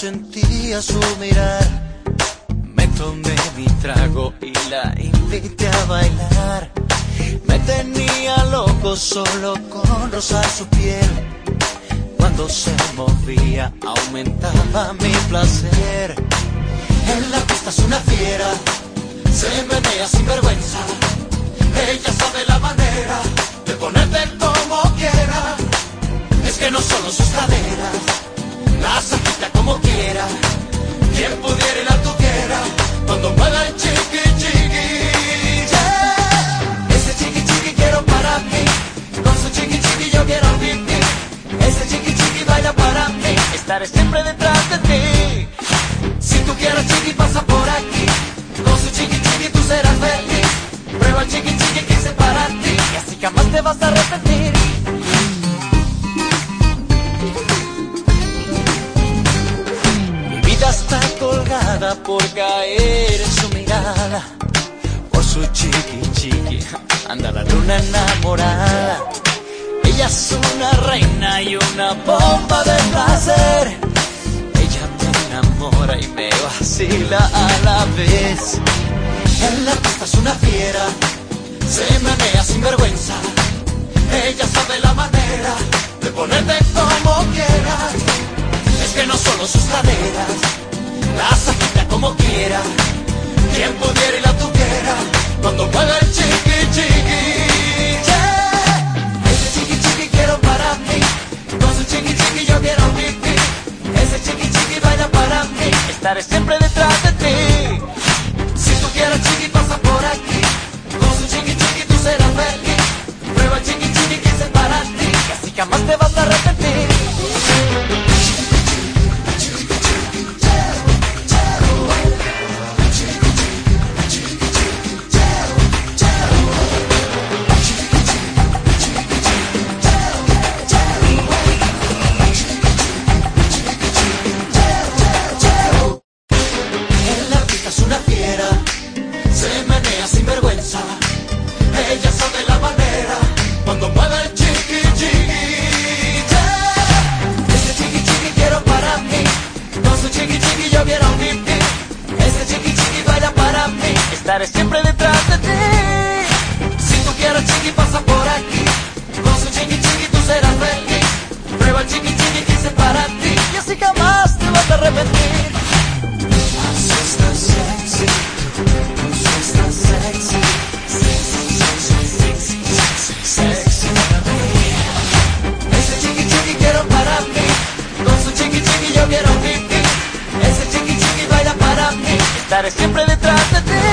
sentía su mirar. Me tomé mi trago y la invité a bailar. Me tenía loco solo con rozar su piel. Cuando se movía aumentaba mi placer. En la pista es una fiera, se menea sin vergüenza. Ella sabe la manera de ponerte como quiera. Es que no solo sus caderas, las como quiera. Quien pudiera la tuviera cuando mueva el chiqui chiqui. Yeah. Ese chiqui chiqui quiero para mí, con su chiqui chiqui yo quiero vivir. Ese chiqui chiqui baila para mí, estaré siempre detrás de ti. Si tú quieres chiqui pasa por aquí, con su chiqui chiqui tú serás feliz. Prueba el chiqui chiqui que hice para ti, y así jamás te vas a arrepentir. Por caer en su mirada, por su chiqui chiqui, anda la luna enamorada. Ella es una reina y una bomba de placer. Ella me enamora y me vacila a la vez. En la pista es una fiera, se menea sin vergüenza. Ella sabe la manera de ponerte como quiera. Es que no solo sus caderas, estaré siempre detrás de ti. Si tú quieres chiqui pasa por aquí, con su chiqui chiqui tú serás feliz. Prueba chiqui chiqui que hice para ti, y así jamás te vas a arrepentir. Estaré siempre detrás de ti. Si tú quieres chiqui pasa por aquí, con su chiqui chiqui tú serás feliz. Prueba el chiqui chiqui que hice para ti y así jamás te vas a arrepentir. Así está sexy, así está sexy, sexy, sexy, sexy, sexy, sexy. Ese chiqui chiqui quiero para mí, con su chiqui chiqui yo quiero vivir. Ese chiqui chiqui baila para mí, estaré siempre detrás de ti.